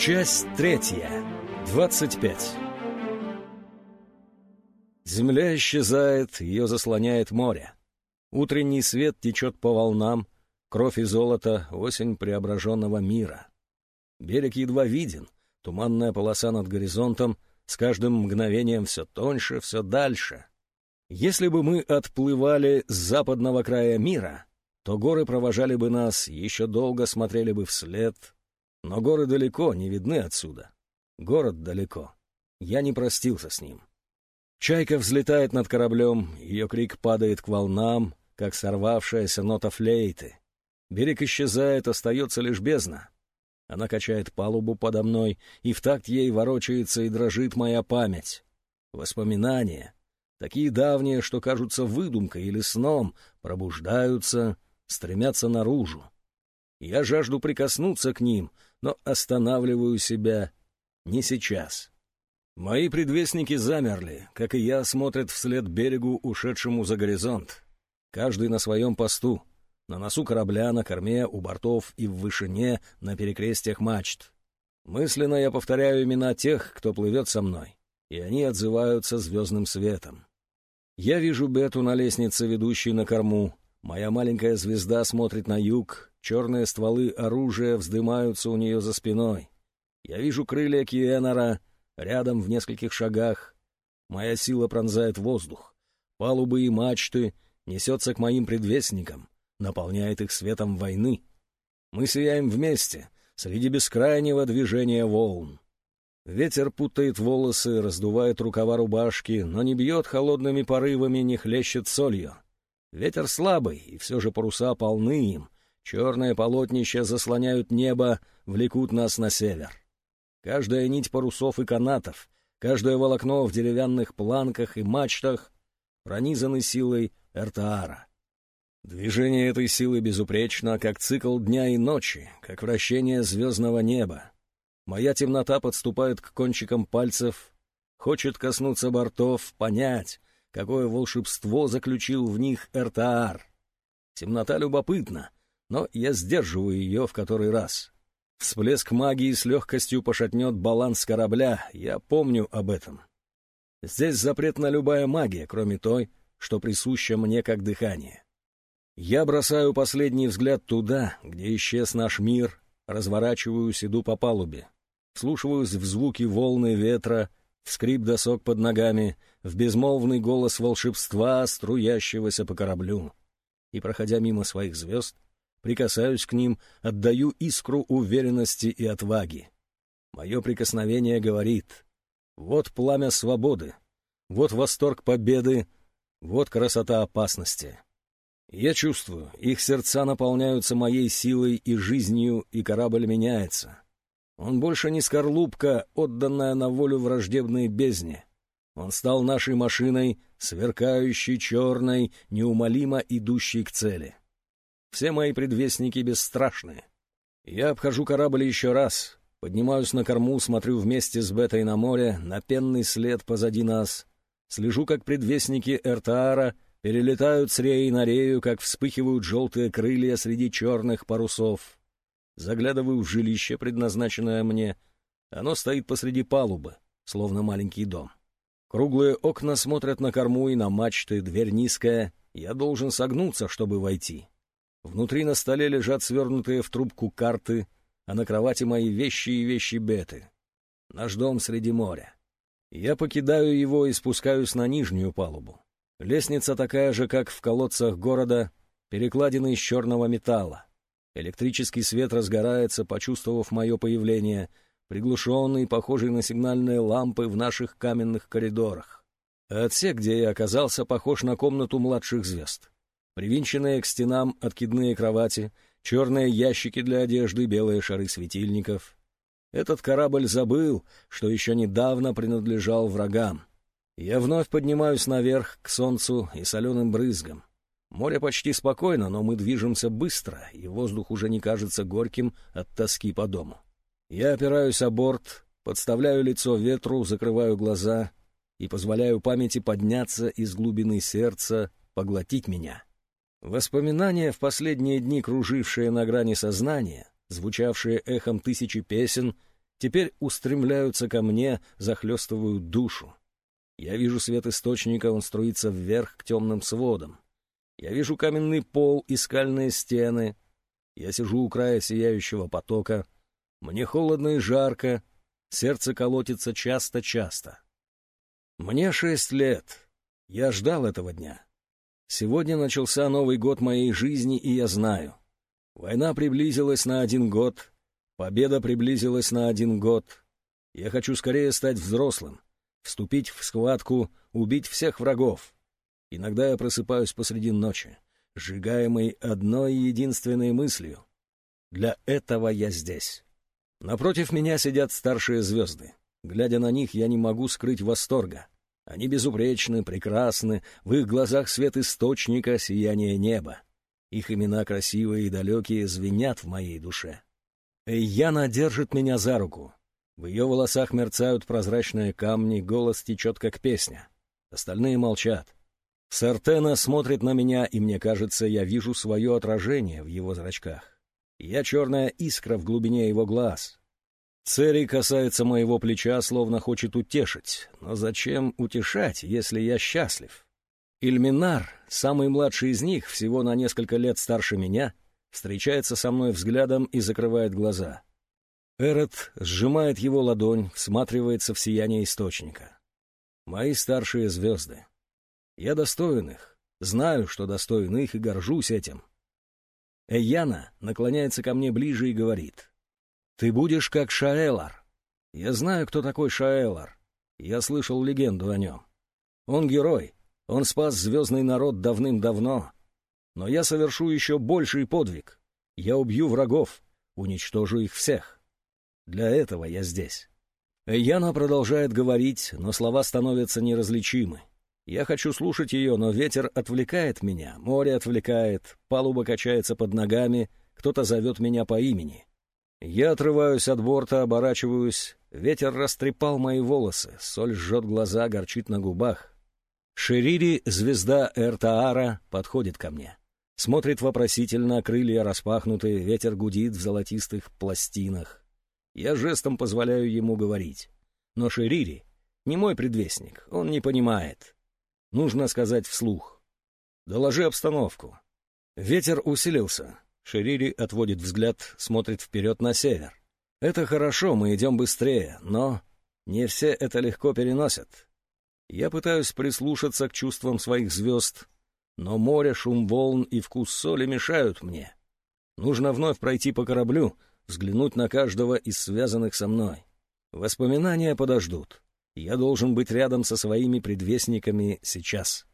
Часть третья. Двадцать пять. Земля исчезает, ее заслоняет море. Утренний свет течет по волнам, кровь и золото — осень преображенного мира. Берег едва виден, туманная полоса над горизонтом, с каждым мгновением все тоньше, все дальше. Если бы мы отплывали с западного края мира, то горы провожали бы нас, еще долго смотрели бы вслед. Но горы далеко, не видны отсюда. Город далеко. Я не простился с ним. Чайка взлетает над кораблем, ее крик падает к волнам, как сорвавшаяся нота флейты. Берег исчезает, остается лишь бездна. Она качает палубу подо мной, и в такт ей ворочается и дрожит моя память. Воспоминания, такие давние, что кажутся выдумкой или сном, пробуждаются, стремятся наружу. Я жажду прикоснуться к ним, но останавливаю себя не сейчас. Мои предвестники замерли, как и я, смотрят вслед берегу, ушедшему за горизонт. Каждый на своем посту, на носу корабля, на корме, у бортов и в вышине, на перекрестиях мачт. Мысленно я повторяю имена тех, кто плывет со мной, и они отзываются звездным светом. Я вижу Бету на лестнице, ведущей на корму. Моя маленькая звезда смотрит на юг, черные стволы оружия вздымаются у нее за спиной. Я вижу крылья Киенора рядом в нескольких шагах. Моя сила пронзает воздух. Палубы и мачты несется к моим предвестникам, наполняет их светом войны. Мы сияем вместе, среди бескрайнего движения волн. Ветер путает волосы, раздувает рукава рубашки, но не бьет холодными порывами, не хлещет солью. Ветер слабый, и все же паруса полны им. Черные полотнища заслоняют небо, влекут нас на север. Каждая нить парусов и канатов, каждое волокно в деревянных планках и мачтах пронизаны силой Эртаара. Движение этой силы безупречно, как цикл дня и ночи, как вращение звездного неба. Моя темнота подступает к кончикам пальцев, хочет коснуться бортов, понять, какое волшебство заключил в них Эртаар. Темнота любопытна, но я сдерживаю ее в который раз. Всплеск магии с легкостью пошатнет баланс корабля, я помню об этом. Здесь запрет на любая магия, кроме той, что присуща мне как дыхание. Я бросаю последний взгляд туда, где исчез наш мир, разворачиваюсь, иду по палубе. Вслушиваюсь в звуки волны ветра, в скрип досок под ногами, в безмолвный голос волшебства, струящегося по кораблю. И, проходя мимо своих звезд, прикасаюсь к ним, отдаю искру уверенности и отваги. Мое прикосновение говорит «Вот пламя свободы, вот восторг победы, вот красота опасности». Я чувствую, их сердца наполняются моей силой и жизнью, и корабль меняется. Он больше не скорлупка, отданная на волю враждебной бездне. Он стал нашей машиной, сверкающей, черной, неумолимо идущей к цели. Все мои предвестники бесстрашны. Я обхожу корабль еще раз, поднимаюсь на корму, смотрю вместе с Бетой на море, на пенный след позади нас, слежу, как предвестники Эртаара перелетают с реи на рею, как вспыхивают желтые крылья среди черных парусов. Заглядываю в жилище, предназначенное мне. Оно стоит посреди палубы, словно маленький дом. Круглые окна смотрят на корму и на мачты, дверь низкая. Я должен согнуться, чтобы войти. Внутри на столе лежат свернутые в трубку карты, а на кровати мои вещи и вещи Беты. Наш дом среди моря. Я покидаю его и спускаюсь на нижнюю палубу. Лестница такая же, как в колодцах города, перекладина из черного металла. Электрический свет разгорается, почувствовав мое появление, приглушенный, похожий на сигнальные лампы в наших каменных коридорах. Отсек, где я оказался, похож на комнату младших звезд. Привинченные к стенам откидные кровати, черные ящики для одежды, белые шары светильников. Этот корабль забыл, что еще недавно принадлежал врагам. Я вновь поднимаюсь наверх, к солнцу и соленым брызгам. Море почти спокойно, но мы движемся быстро, и воздух уже не кажется горьким от тоски по дому. Я опираюсь о борт, подставляю лицо ветру, закрываю глаза и позволяю памяти подняться из глубины сердца, поглотить меня. Воспоминания, в последние дни кружившие на грани сознания, звучавшие эхом тысячи песен, теперь устремляются ко мне, захлестывают душу. Я вижу свет источника, он струится вверх к темным сводам. Я вижу каменный пол и скальные стены. Я сижу у края сияющего потока. Мне холодно и жарко, сердце колотится часто-часто. Мне шесть лет. Я ждал этого дня. Сегодня начался новый год моей жизни, и я знаю. Война приблизилась на один год, победа приблизилась на один год. Я хочу скорее стать взрослым, вступить в схватку, убить всех врагов. Иногда я просыпаюсь посреди ночи, сжигаемый одной единственной мыслью. Для этого я здесь. Напротив меня сидят старшие звезды. Глядя на них, я не могу скрыть восторга. Они безупречны, прекрасны, в их глазах свет источника, сияние неба. Их имена красивые и далекие звенят в моей душе. Эйяна держит меня за руку. В ее волосах мерцают прозрачные камни, голос течет, как песня. Остальные молчат. Сартена смотрит на меня, и мне кажется, я вижу свое отражение в его зрачках. Я черная искра в глубине его глаз. Цери касается моего плеча, словно хочет утешить. Но зачем утешать, если я счастлив? Ильминар, самый младший из них, всего на несколько лет старше меня, встречается со мной взглядом и закрывает глаза. Эрот сжимает его ладонь, всматривается в сияние источника. Мои старшие звезды. Я достоин их, знаю, что достоин их и горжусь этим. Эйяна наклоняется ко мне ближе и говорит. «Ты будешь как Шаэлар. Я знаю, кто такой Шаэлар. Я слышал легенду о нем. Он герой, он спас звездный народ давным-давно. Но я совершу еще больший подвиг. Я убью врагов, уничтожу их всех. Для этого я здесь». Эйяна продолжает говорить, но слова становятся неразличимы. Я хочу слушать ее, но ветер отвлекает меня, море отвлекает, палуба качается под ногами, кто-то зовет меня по имени. Я отрываюсь от борта, оборачиваюсь. Ветер растрепал мои волосы, соль жжет глаза, горчит на губах. Ширири, звезда Эртаара, подходит ко мне. Смотрит вопросительно, крылья распахнуты, ветер гудит в золотистых пластинах. Я жестом позволяю ему говорить. Но Ширири не мой предвестник, он не понимает. Нужно сказать вслух. «Доложи обстановку». Ветер усилился. Ширири отводит взгляд, смотрит вперед на север. «Это хорошо, мы идем быстрее, но не все это легко переносят. Я пытаюсь прислушаться к чувствам своих звезд, но море, шум волн и вкус соли мешают мне. Нужно вновь пройти по кораблю, взглянуть на каждого из связанных со мной. Воспоминания подождут. Я должен быть рядом со своими предвестниками сейчас.